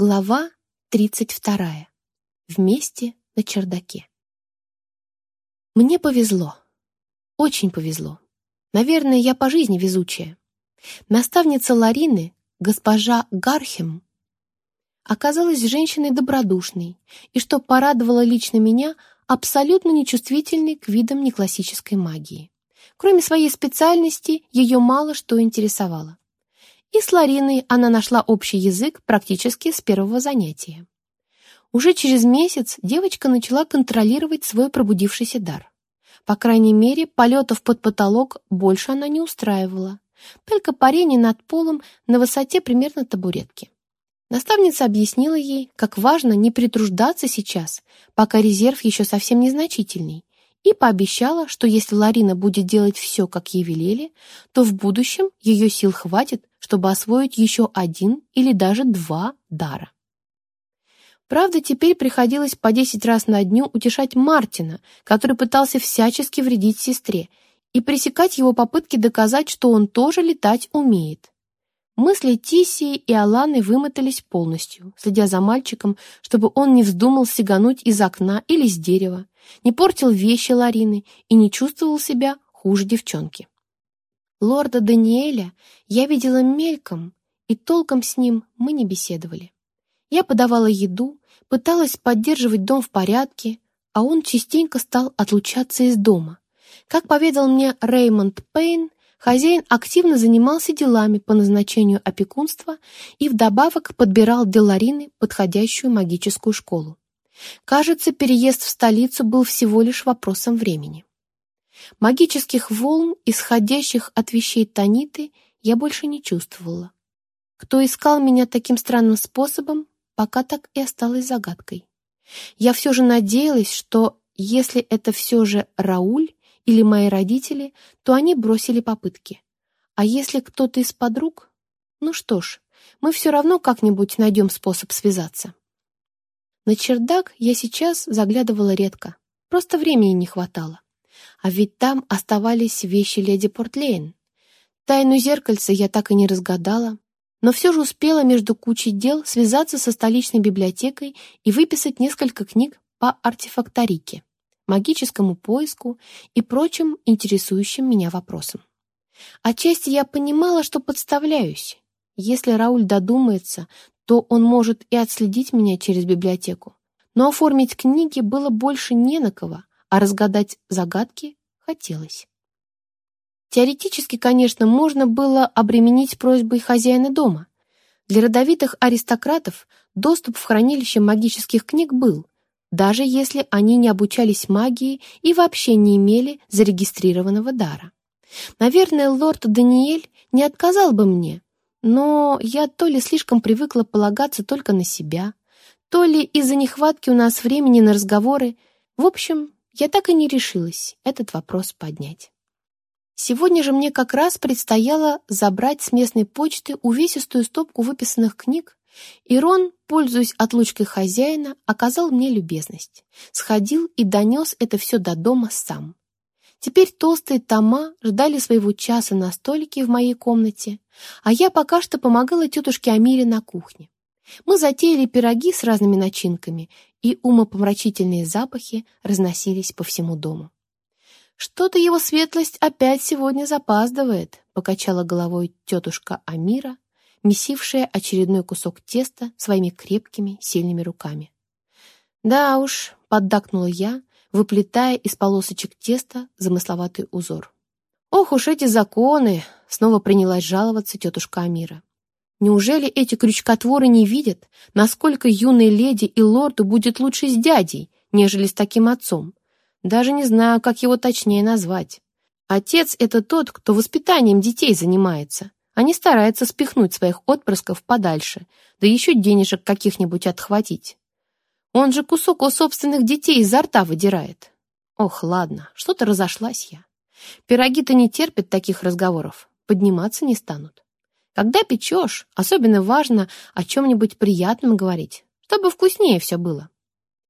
Глава 32. Вместе на чердаке. Мне повезло. Очень повезло. Наверное, я по жизни везучая. Наставница Ларины, госпожа Гархем, оказалась женщиной добродушной и, что порадовало лично меня, абсолютно нечувствительной к видам неклассической магии. Кроме своей специальности, ее мало что интересовало и с Лариной она нашла общий язык практически с первого занятия. Уже через месяц девочка начала контролировать свой пробудившийся дар. По крайней мере, полетов под потолок больше она не устраивала, только парение над полом на высоте примерно табуретки. Наставница объяснила ей, как важно не притруждаться сейчас, пока резерв еще совсем незначительный, и пообещала, что если Ларина будет делать все, как ей велели, то в будущем ее сил хватит, чтобы освоить еще один или даже два дара. Правда, теперь приходилось по десять раз на дню утешать Мартина, который пытался всячески вредить сестре, и пресекать его попытки доказать, что он тоже летать умеет. Мысли Тисии и Аланы вымотались полностью, следя за мальчиком, чтобы он не вздумал сигануть из окна или с дерева, не портил вещи Ларины и не чувствовал себя хуже девчонки. Лорда Даниэля я видела мельком, и толком с ним мы не беседовали. Я подавала еду, пыталась поддерживать дом в порядке, а он частенько стал отлучаться из дома. Как поведал мне Реймонд Пейн, Хозяин активно занимался делами по назначению опекунства и вдобавок подбирал для Ларины подходящую магическую школу. Кажется, переезд в столицу был всего лишь вопросом времени. Магических волн, исходящих от вещей Таниты, я больше не чувствовала. Кто искал меня таким странным способом, пока так и осталось загадкой. Я все же надеялась, что если это все же Рауль, или мои родители, то они бросили попытки. А если кто-то из подруг? Ну что ж, мы все равно как-нибудь найдем способ связаться. На чердак я сейчас заглядывала редко, просто времени не хватало. А ведь там оставались вещи леди Портлейн. Тайну зеркальца я так и не разгадала, но все же успела между кучей дел связаться со столичной библиотекой и выписать несколько книг по артефакторике магическому поиску и прочим интересующим меня вопросам. Отчасти я понимала, что подставляюсь. Если Рауль додумается, то он может и отследить меня через библиотеку. Но оформить книги было больше не на кого, а разгадать загадки хотелось. Теоретически, конечно, можно было обременить просьбой хозяина дома. Для родовитых аристократов доступ в хранилище магических книг был, даже если они не обучались магии и вообще не имели зарегистрированного дара. Наверное, лорд Даниэль не отказал бы мне, но я то ли слишком привыкла полагаться только на себя, то ли из-за нехватки у нас времени на разговоры. В общем, я так и не решилась этот вопрос поднять. Сегодня же мне как раз предстояло забрать с местной почты увесистую стопку выписанных книг и Рон, пользуясь отлучкой хозяина, оказал мне любезность. Сходил и донес это все до дома сам. Теперь толстые тома ждали своего часа на столике в моей комнате, а я пока что помогала тетушке Амире на кухне. Мы затеяли пироги с разными начинками, и умопомрачительные запахи разносились по всему дому. «Что-то его светлость опять сегодня запаздывает», — покачала головой тетушка Амира, месившая очередной кусок теста своими крепкими, сильными руками. «Да уж», — поддакнула я, выплетая из полосочек теста замысловатый узор. «Ох уж эти законы!» — снова принялась жаловаться тетушка Амира. «Неужели эти крючкотворы не видят, насколько юной леди и лорду будет лучше с дядей, нежели с таким отцом? Даже не знаю, как его точнее назвать. Отец — это тот, кто воспитанием детей занимается, они стараются спихнуть своих отпрысков подальше, да еще денежек каких-нибудь отхватить. Он же кусок у собственных детей изо рта выдирает. Ох, ладно, что-то разошлась я. Пироги-то не терпят таких разговоров, подниматься не станут. Когда печешь, особенно важно о чем-нибудь приятном говорить, чтобы вкуснее все было.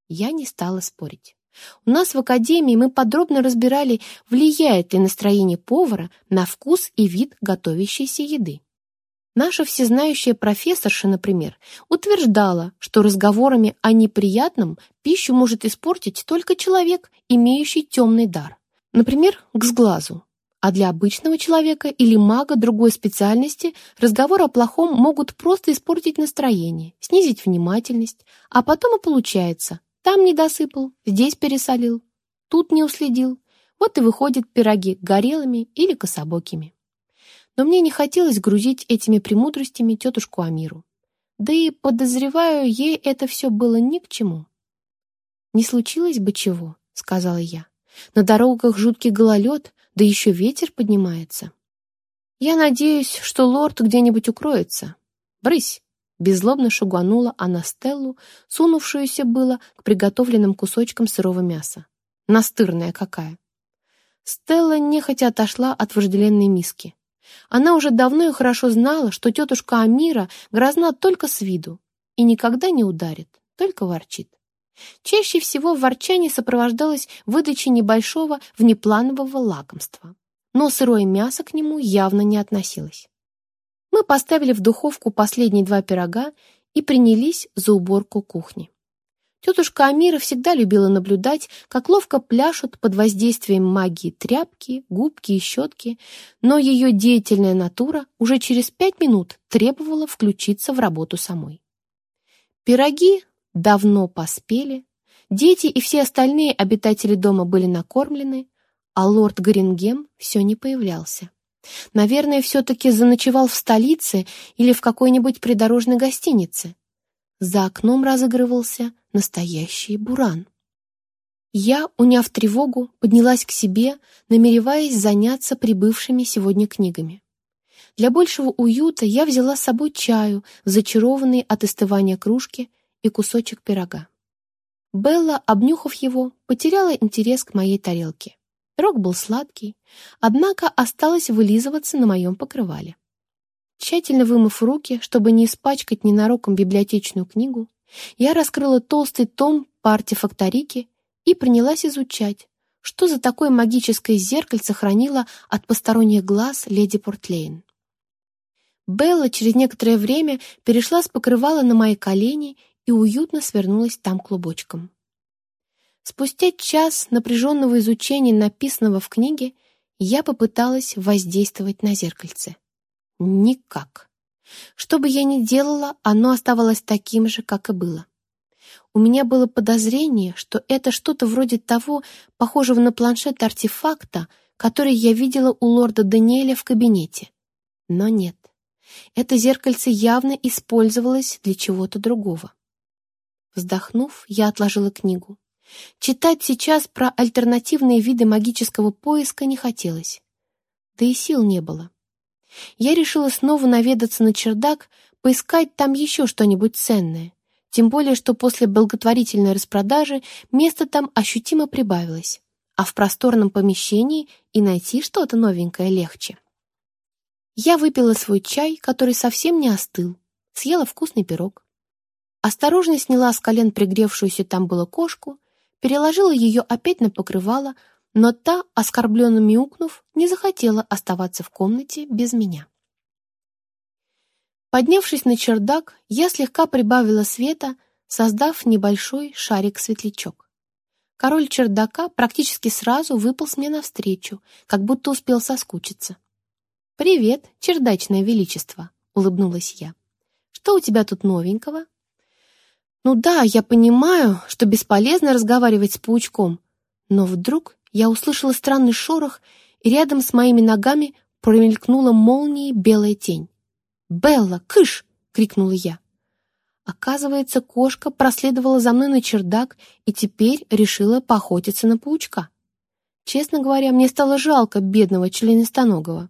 Я не стала спорить. У нас в академии мы подробно разбирали, влияет ли настроение повара на вкус и вид готовящейся еды. Наша всезнающая профессорша, например, утверждала, что разговорами о неприятном пищу может испортить только человек, имеющий темный дар. Например, к сглазу. А для обычного человека или мага другой специальности разговор о плохом могут просто испортить настроение, снизить внимательность, а потом и получается, там не досыпал, здесь пересолил, тут не уследил, вот и выходят пироги горелыми или кособокими но мне не хотелось грузить этими премудростями тетушку Амиру. Да и, подозреваю, ей это все было ни к чему. «Не случилось бы чего», — сказала я. «На дорогах жуткий гололед, да еще ветер поднимается. Я надеюсь, что лорд где-нибудь укроется. Брысь!» Беззлобно шуганула она Стеллу, сунувшуюся было к приготовленным кусочкам сырого мяса. Настырная какая! Стелла нехотя отошла от вожделенной миски. Она уже давно и хорошо знала, что тетушка Амира грозна только с виду и никогда не ударит, только ворчит. Чаще всего ворчание сопровождалось выдачей небольшого внепланового лакомства, но сырое мясо к нему явно не относилось. Мы поставили в духовку последние два пирога и принялись за уборку кухни. Тетушка Амира всегда любила наблюдать, как ловко пляшут под воздействием магии тряпки, губки и щетки, но ее деятельная натура уже через пять минут требовала включиться в работу самой. Пироги давно поспели, дети и все остальные обитатели дома были накормлены, а лорд Горингем все не появлялся. Наверное, все-таки заночевал в столице или в какой-нибудь придорожной гостинице. За окном разыгрывался настоящий буран. Я, уняв тревогу, поднялась к себе, намереваясь заняться прибывшими сегодня книгами. Для большего уюта я взяла с собой чаю, зачарованный от остывания кружки и кусочек пирога. Белла, обнюхав его, потеряла интерес к моей тарелке. Пирог был сладкий, однако осталось вылизываться на моем покрывале. Тщательно вымыв руки, чтобы не испачкать ненароком библиотечную книгу, я раскрыла толстый том по артефакторике и принялась изучать, что за такое магическое зеркальце хранила от посторонних глаз леди Портлейн. Белла через некоторое время перешла с покрывала на мои колени и уютно свернулась там клубочком. Спустя час напряженного изучения написанного в книге я попыталась воздействовать на зеркальце. Никак. Что бы я ни делала, оно оставалось таким же, как и было. У меня было подозрение, что это что-то вроде того, похожего на планшет артефакта, который я видела у лорда Даниэля в кабинете. Но нет. Это зеркальце явно использовалось для чего-то другого. Вздохнув, я отложила книгу. Читать сейчас про альтернативные виды магического поиска не хотелось. Да и сил не было я решила снова наведаться на чердак, поискать там еще что-нибудь ценное. Тем более, что после благотворительной распродажи место там ощутимо прибавилось, а в просторном помещении и найти что-то новенькое легче. Я выпила свой чай, который совсем не остыл, съела вкусный пирог. Осторожно сняла с колен пригревшуюся там было кошку, переложила ее опять на покрывало, но та, оскорбленно мяукнув, не захотела оставаться в комнате без меня. Поднявшись на чердак, я слегка прибавила света, создав небольшой шарик-светлячок. Король чердака практически сразу выполз мне навстречу, как будто успел соскучиться. «Привет, чердачное величество», — улыбнулась я. «Что у тебя тут новенького?» «Ну да, я понимаю, что бесполезно разговаривать с паучком, но вдруг я услышала странный шорох, и рядом с моими ногами промелькнула молнией белая тень. «Белла, кыш!» — крикнула я. Оказывается, кошка проследовала за мной на чердак и теперь решила поохотиться на паучка. Честно говоря, мне стало жалко бедного членистоногого.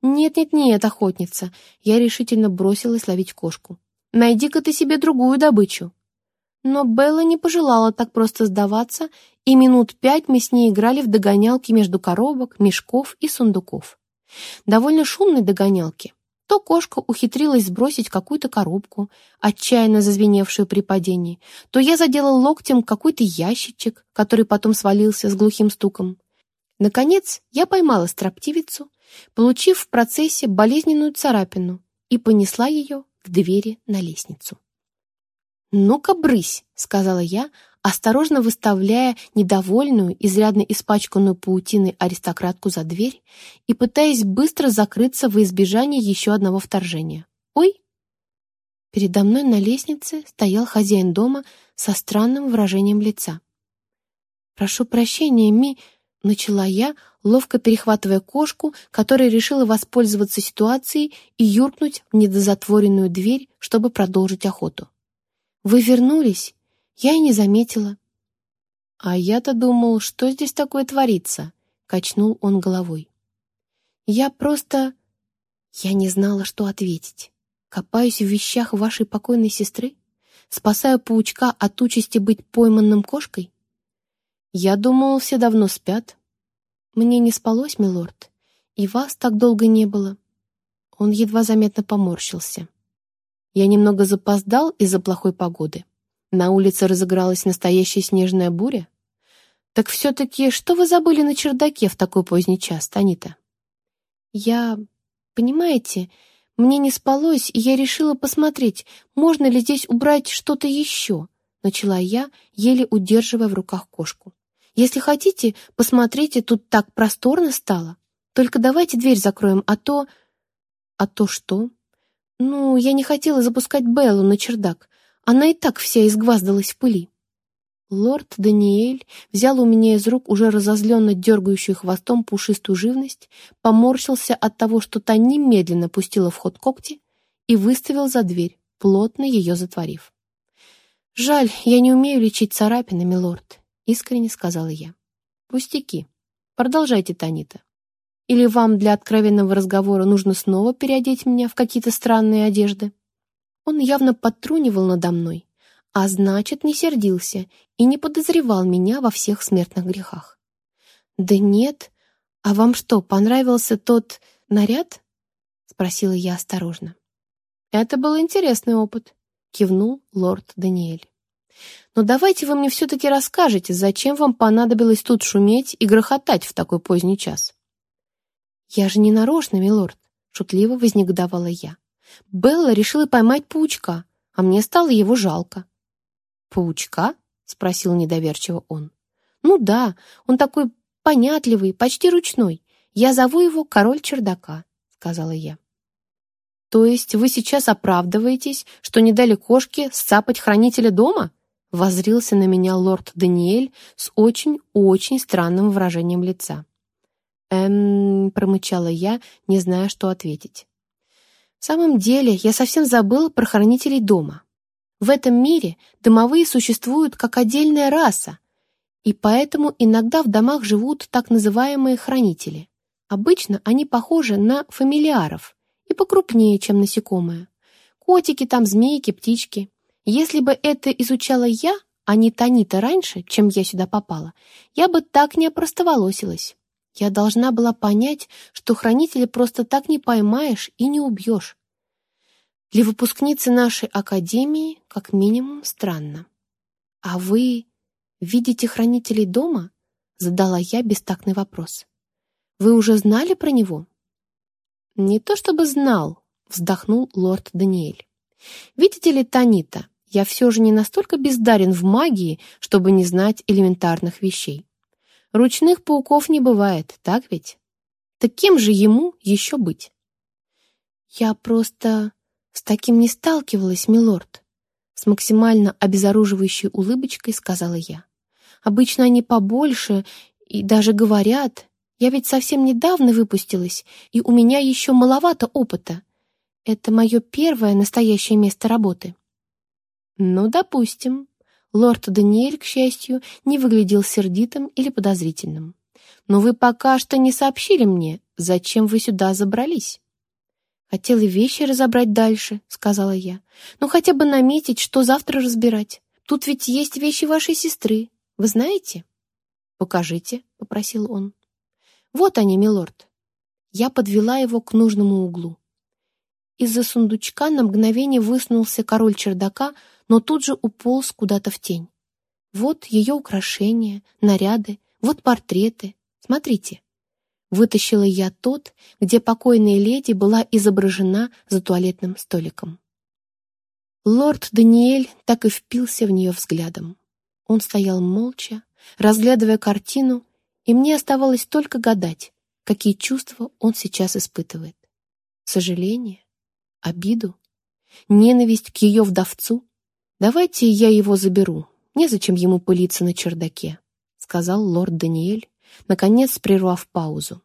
«Нет-нет-нет, охотница!» Я решительно бросилась ловить кошку. «Найди-ка ты себе другую добычу!» Но Белла не пожелала так просто сдаваться, и минут пять мы с ней играли в догонялки между коробок, мешков и сундуков. Довольно шумной догонялки. То кошка ухитрилась сбросить какую-то коробку, отчаянно зазвеневшую при падении, то я задела локтем какой-то ящичек, который потом свалился с глухим стуком. Наконец, я поймала строптивицу, получив в процессе болезненную царапину и понесла ее к двери на лестницу. «Ну-ка, брысь!» — сказала я, осторожно выставляя недовольную, изрядно испачканную паутиной аристократку за дверь и пытаясь быстро закрыться во избежание еще одного вторжения. «Ой!» Передо мной на лестнице стоял хозяин дома со странным выражением лица. «Прошу прощения, Ми...» — начала я, ловко перехватывая кошку, которая решила воспользоваться ситуацией и юркнуть в недозатворенную дверь, чтобы продолжить охоту. «Вы вернулись? Я и не заметила». «А я-то думал, что здесь такое творится?» — качнул он головой. «Я просто...» Я не знала, что ответить. Копаюсь в вещах вашей покойной сестры? Спасаю паучка от участи быть пойманным кошкой? Я думал, все давно спят. Мне не спалось, милорд, и вас так долго не было. Он едва заметно поморщился. Я немного запоздал из-за плохой погоды. На улице разыгралась настоящая снежная буря? Так все-таки что вы забыли на чердаке в такой поздний час, Танита? Я... Понимаете, мне не спалось, и я решила посмотреть, можно ли здесь убрать что-то еще, начала я, еле удерживая в руках кошку. Если хотите, посмотрите, тут так просторно стало. Только давайте дверь закроем, а то... А то что? Ну, я не хотела запускать Беллу на чердак. Она и так вся изгваздалась в пыли. Лорд Даниэль взял у меня из рук уже разозленно дергающую хвостом пушистую живность, поморщился от того, что та немедленно пустила в ход когти и выставил за дверь, плотно ее затворив. «Жаль, я не умею лечить царапины, милорд», — искренне сказала я. «Пустяки. Продолжайте, Танита. Или вам для откровенного разговора нужно снова переодеть меня в какие-то странные одежды?» Он явно подтрунивал надо мной, а значит, не сердился и не подозревал меня во всех смертных грехах. «Да нет. А вам что, понравился тот наряд?» — спросила я осторожно. «Это был интересный опыт», — кивнул лорд Даниэль. «Но давайте вы мне все-таки расскажете, зачем вам понадобилось тут шуметь и грохотать в такой поздний час?» «Я же не нарочно, милорд», — шутливо вознегодовала я. Белла решила поймать паучка, а мне стало его жалко. «Паучка?» — спросил недоверчиво он. «Ну да, он такой понятливый, почти ручной. Я зову его король чердака», — сказала я. «То есть вы сейчас оправдываетесь, что не дали кошке сцапать хранителя дома?» — воззрился на меня лорд Даниэль с очень-очень странным выражением лица. «Эм...» — промычала я, не зная, что ответить. В самом деле, я совсем забыла про хранителей дома. В этом мире домовые существуют как отдельная раса, и поэтому иногда в домах живут так называемые хранители. Обычно они похожи на фамилиаров и покрупнее, чем насекомые. Котики там, змейки, птички. Если бы это изучала я, а не Танита раньше, чем я сюда попала, я бы так не опростоволосилась. Я должна была понять, что хранителя просто так не поймаешь и не убьешь. Для выпускницы нашей академии, как минимум, странно. «А вы видите хранителей дома?» — задала я бестактный вопрос. «Вы уже знали про него?» «Не то чтобы знал», — вздохнул лорд Даниэль. «Видите ли, Танита, я все же не настолько бездарен в магии, чтобы не знать элементарных вещей. Ручных пауков не бывает, так ведь? Так кем же ему еще быть? Я просто с таким не сталкивалась, милорд. С максимально обезоруживающей улыбочкой сказала я. Обычно они побольше и даже говорят. Я ведь совсем недавно выпустилась, и у меня еще маловато опыта. Это мое первое настоящее место работы. Ну, допустим, Лорд Даниэль, к счастью, не выглядел сердитым или подозрительным. «Но вы пока что не сообщили мне, зачем вы сюда забрались». «Хотела вещи разобрать дальше», — сказала я. «Ну, хотя бы наметить, что завтра разбирать. Тут ведь есть вещи вашей сестры. Вы знаете?» «Покажите», — попросил он. «Вот они, милорд». Я подвела его к нужному углу. Из-за сундучка на мгновение высунулся король чердака, но тут же уполз куда-то в тень. Вот ее украшения, наряды, вот портреты. Смотрите. Вытащила я тот, где покойная леди была изображена за туалетным столиком. Лорд Даниэль так и впился в нее взглядом. Он стоял молча, разглядывая картину, и мне оставалось только гадать, какие чувства он сейчас испытывает. Сожаление? Обиду? Ненависть к ее вдовцу? Давайте я его заберу, незачем ему пылиться на чердаке, сказал лорд Даниэль, наконец прервав паузу.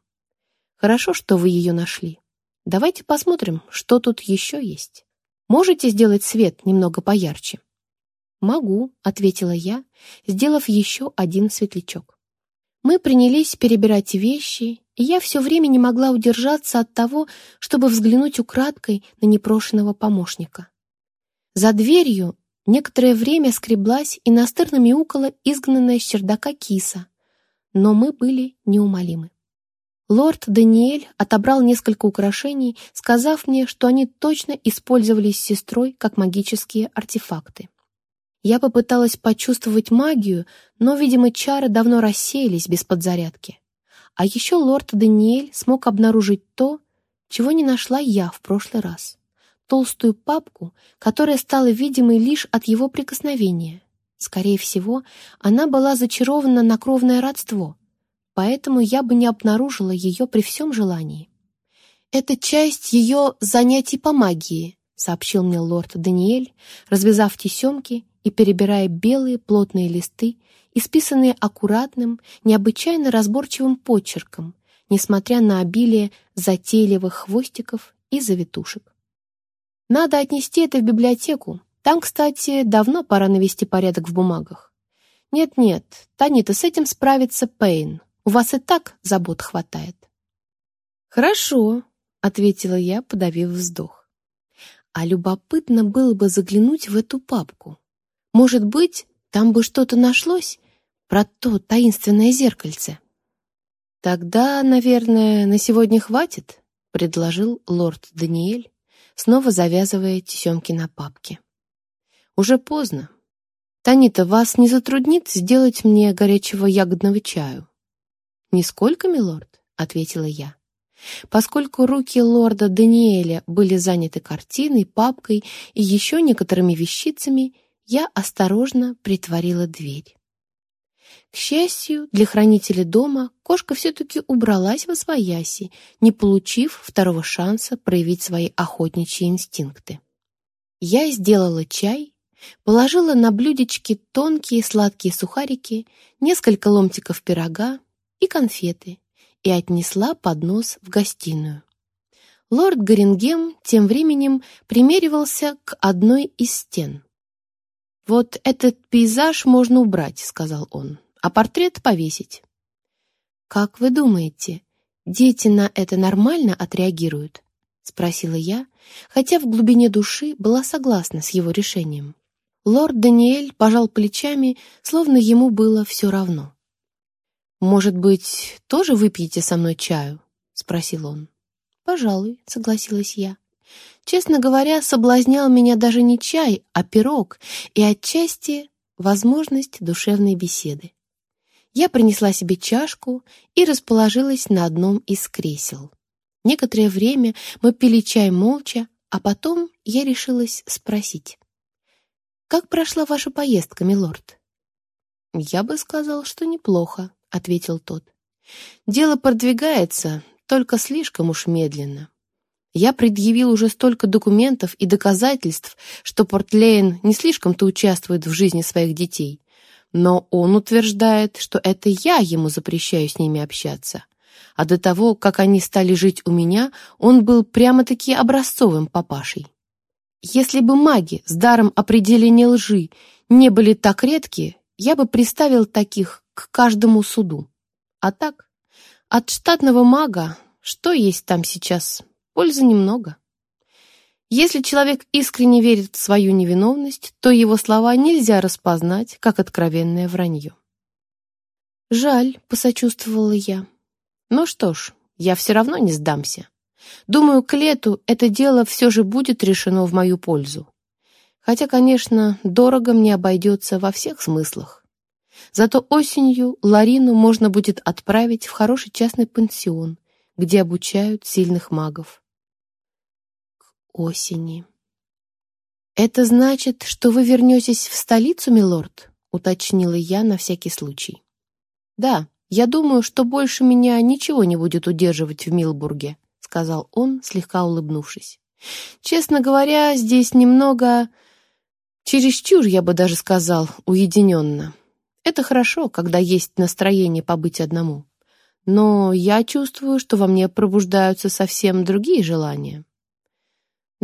Хорошо, что вы ее нашли. Давайте посмотрим, что тут еще есть. Можете сделать свет немного поярче? «Могу», — ответила я, сделав еще один светлячок. Мы принялись перебирать вещи, и я все время не могла удержаться от того, чтобы взглянуть украдкой на непрошенного помощника. За дверью некоторое время скреблась и настырно мяукала изгнанная с чердака киса, но мы были неумолимы. Лорд Даниэль отобрал несколько украшений, сказав мне, что они точно использовались с сестрой как магические артефакты. Я попыталась почувствовать магию, но, видимо, чары давно рассеялись без подзарядки. А еще лорд Даниэль смог обнаружить то, чего не нашла я в прошлый раз. Толстую папку, которая стала видимой лишь от его прикосновения. Скорее всего, она была зачарована на кровное родство, поэтому я бы не обнаружила ее при всем желании. «Это часть ее занятий по магии», — сообщил мне лорд Даниэль, развязав тесемки и перебирая белые плотные листы, исписанные аккуратным, необычайно разборчивым почерком, несмотря на обилие затейливых хвостиков и завитушек. Надо отнести это в библиотеку. Там, кстати, давно пора навести порядок в бумагах. Нет-нет, Танита, с этим справится Пейн. У вас и так забот хватает. Хорошо, ответила я, подавив вздох. А любопытно было бы заглянуть в эту папку. Может быть, там бы что-то нашлось про то таинственное зеркальце. Тогда, наверное, на сегодня хватит, предложил лорд Даниэль, снова завязывая тесемки на папке. Уже поздно. Танита, вас не затруднит сделать мне горячего ягодного чаю? Нисколько, милорд, ответила я. Поскольку руки лорда Даниэля были заняты картиной, папкой и еще некоторыми вещицами, я осторожно притворила дверь. К счастью, для хранителя дома кошка все-таки убралась во свояси, не получив второго шанса проявить свои охотничьи инстинкты. Я сделала чай, положила на блюдечки тонкие сладкие сухарики, несколько ломтиков пирога и конфеты и отнесла поднос в гостиную. Лорд Горингем тем временем примеривался к одной из стен. «Вот этот пейзаж можно убрать», — сказал он, — «а портрет повесить». «Как вы думаете, дети на это нормально отреагируют?» — спросила я, хотя в глубине души была согласна с его решением. Лорд Даниэль пожал плечами, словно ему было все равно. «Может быть, тоже выпьете со мной чаю?» — спросил он. «Пожалуй», — согласилась я. Честно говоря, соблазнял меня даже не чай, а пирог и отчасти возможность душевной беседы. Я принесла себе чашку и расположилась на одном из кресел. Некоторое время мы пили чай молча, а потом я решилась спросить. «Как прошла ваша поездка, милорд?» «Я бы сказал, что неплохо», — ответил тот. «Дело продвигается, только слишком уж медленно. Я предъявил уже столько документов и доказательств, что Портлейн не слишком-то участвует в жизни своих детей. Но он утверждает, что это я ему запрещаю с ними общаться. А до того, как они стали жить у меня, он был прямо-таки образцовым папашей. Если бы маги с даром определения лжи не были так редки, я бы приставил таких к каждому суду. А так, от штатного мага, что есть там сейчас, Пользы немного. Если человек искренне верит в свою невиновность, то его слова нельзя распознать как откровенное вранье. «Жаль», — посочувствовала я. «Ну что ж, я все равно не сдамся. Думаю, к лету это дело все же будет решено в мою пользу. Хотя, конечно, дорого мне обойдется во всех смыслах. Зато осенью Ларину можно будет отправить в хороший частный пансион, где обучают сильных магов. Осени. «Это значит, что вы вернетесь в столицу, милорд?» — уточнила я на всякий случай. «Да, я думаю, что больше меня ничего не будет удерживать в Милбурге», — сказал он, слегка улыбнувшись. «Честно говоря, здесь немного...» Чересчур, я бы даже сказал, уединенно. Это хорошо, когда есть настроение побыть одному. Но я чувствую, что во мне пробуждаются совсем другие желания.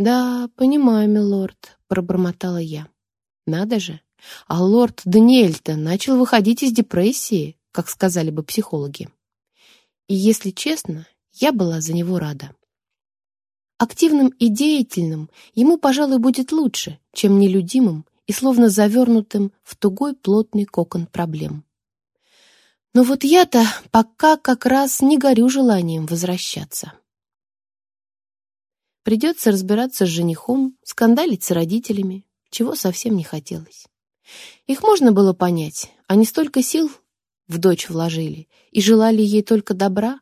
«Да, понимаю, милорд», — пробормотала я. «Надо же! А лорд Даниэль-то начал выходить из депрессии, как сказали бы психологи. И, если честно, я была за него рада. Активным и деятельным ему, пожалуй, будет лучше, чем нелюдимым и словно завернутым в тугой плотный кокон проблем. Но вот я-то пока как раз не горю желанием возвращаться. Придется разбираться с женихом, скандалить с родителями, чего совсем не хотелось. Их можно было понять, они столько сил в дочь вложили и желали ей только добра,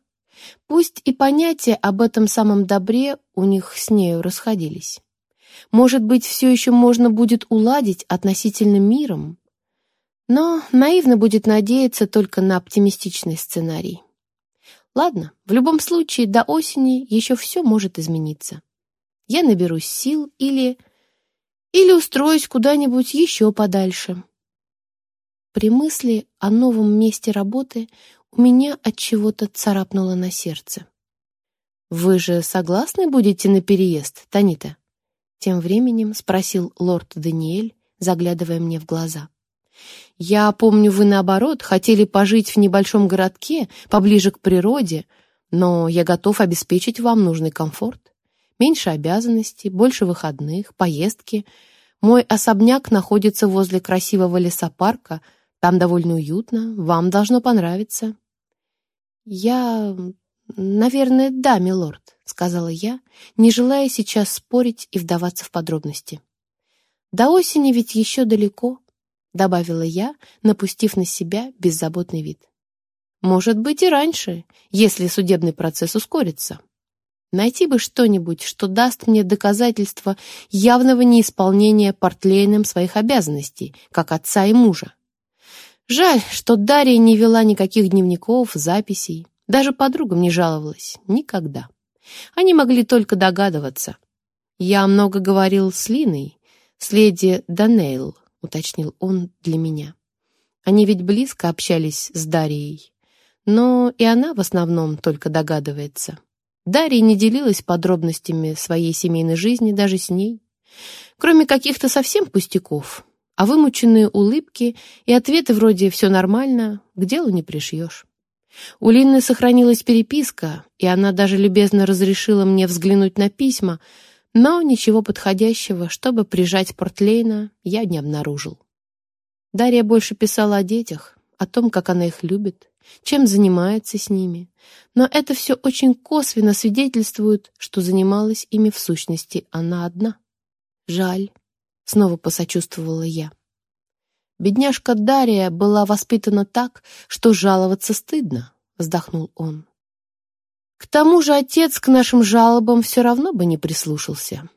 Пусть и понятия об этом самом добре у них с нею расходились. Может быть, все еще можно будет уладить относительно миром, но наивно будет надеяться только на оптимистичный сценарий. Ладно, в любом случае, до осени еще все может измениться. Я наберусь сил или... или устроюсь куда-нибудь еще подальше. При мысли о новом месте работы у меня от чего-то царапнуло на сердце. «Вы же согласны будете на переезд, Танита?» Тем временем спросил лорд Даниэль, заглядывая мне в глаза. «Я помню, вы, наоборот, хотели пожить в небольшом городке, поближе к природе, но я готов обеспечить вам нужный комфорт. Меньше обязанностей, больше выходных, поездки. Мой особняк находится возле красивого лесопарка — там довольно уютно, вам должно понравиться». «Я... наверное, да, милорд», — сказала я, не желая сейчас спорить и вдаваться в подробности. «До осени ведь еще далеко», — добавила я, напустив на себя беззаботный вид. «Может быть и раньше, если судебный процесс ускорится. Найти бы что-нибудь, что даст мне доказательство явного неисполнения портлейном своих обязанностей, как отца и мужа. Жаль, что Дарья не вела никаких дневников, записей. Даже подругам не жаловалась. Никогда. Они могли только догадываться. «Я много говорил с Линой, с леди Данейл», — уточнил он для меня. Они ведь близко общались с Дарьей. Но и она в основном только догадывается. Дарья не делилась подробностями своей семейной жизни даже с ней. Кроме каких-то совсем пустяков, а вымученные улыбки и ответы вроде «все нормально» к делу не пришьешь. У Линны сохранилась переписка, и она даже любезно разрешила мне взглянуть на письма, но ничего подходящего, чтобы прижать Портлейна, я не обнаружил. Дарья больше писала о детях, о том, как она их любит, чем занимается с ними, но это все очень косвенно свидетельствует, что занималась ими в сущности она одна. Жаль. Снова посочувствовала я. Бедняжка Дарья была воспитана так, что жаловаться стыдно, вздохнул он. К тому же отец к нашим жалобам все равно бы не прислушался.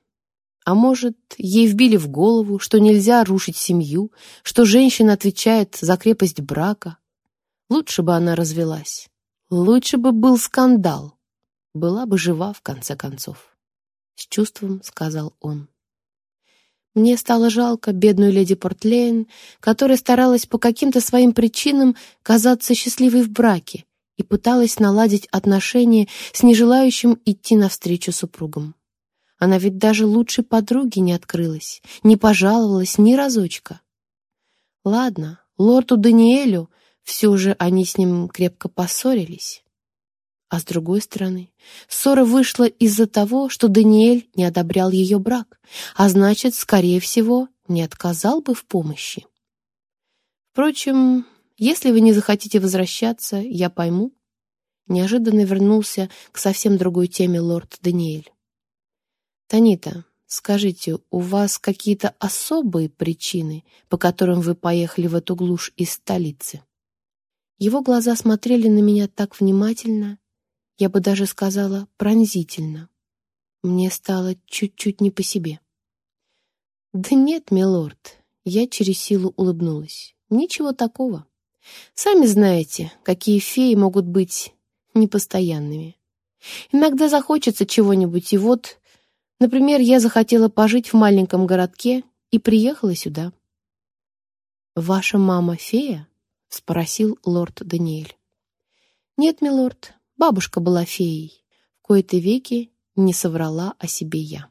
А может, ей вбили в голову, что нельзя рушить семью, что женщина отвечает за крепость брака. Лучше бы она развелась. Лучше бы был скандал. Была бы жива, в конце концов. С чувством сказал он. Мне стало жалко бедную леди Портлейн, которая старалась по каким-то своим причинам казаться счастливой в браке и пыталась наладить отношения с нежелающим идти навстречу супругом. Она ведь даже лучшей подруги не открылась, не пожаловалась ни разочка. Ладно, лорду Даниэлю все же они с ним крепко поссорились. А с другой стороны, ссора вышла из-за того, что Даниэль не одобрял ее брак, а значит, скорее всего, не отказал бы в помощи. Впрочем, если вы не захотите возвращаться, я пойму. Неожиданно вернулся к совсем другой теме лорд Даниэль. «Танита, Скажите, у вас какие-то особые причины, по которым вы поехали в эту глушь из столицы? Его глаза смотрели на меня так внимательно, я бы даже сказала пронзительно. Мне стало чуть-чуть не по себе. «Да нет, милорд», — я через силу улыбнулась. «Ничего такого. Сами знаете, какие феи могут быть непостоянными. Иногда захочется чего-нибудь, и вот, например, я захотела пожить в маленьком городке и приехала сюда». «Ваша мама фея?» — спросил лорд Даниэль. «Нет, милорд, бабушка была феей. В кои-то веки не соврала о себе я».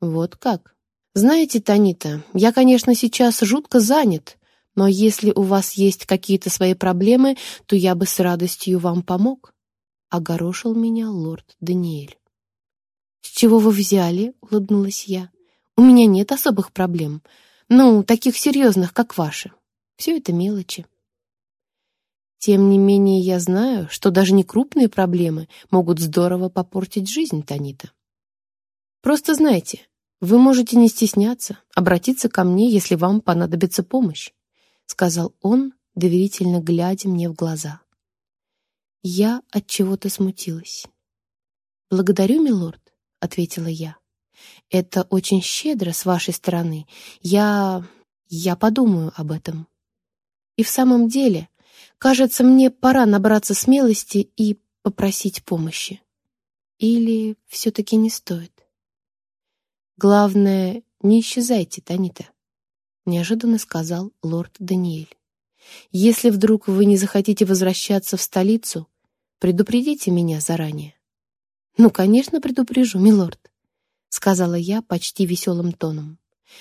«Вот как?» «Знаете, Танита, я, конечно, сейчас жутко занят, но если у вас есть какие-то свои проблемы, то я бы с радостью вам помог», — огорошил меня лорд Даниэль. «С чего вы взяли?» — улыбнулась я. «У меня нет особых проблем. Ну, таких серьезных, как ваши. Все это мелочи». Тем не менее, я знаю, что даже не крупные проблемы могут здорово попортить жизнь Танита. Просто знайте, вы можете не стесняться, обратиться ко мне, если вам понадобится помощь, сказал он, доверительно глядя мне в глаза. Я от чего-то смутилась. Благодарю, милорд, ответила я. Это очень щедро с вашей стороны. Я я подумаю об этом. И в самом деле, Кажется, мне пора набраться смелости и попросить помощи. Или все-таки не стоит? Главное, не исчезайте, Танита, неожиданно сказал лорд Даниэль. Если вдруг вы не захотите возвращаться в столицу, предупредите меня заранее. Ну, конечно, предупрежу, милорд, сказала я почти веселым тоном.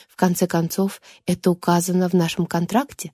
В конце концов, это указано в нашем контракте.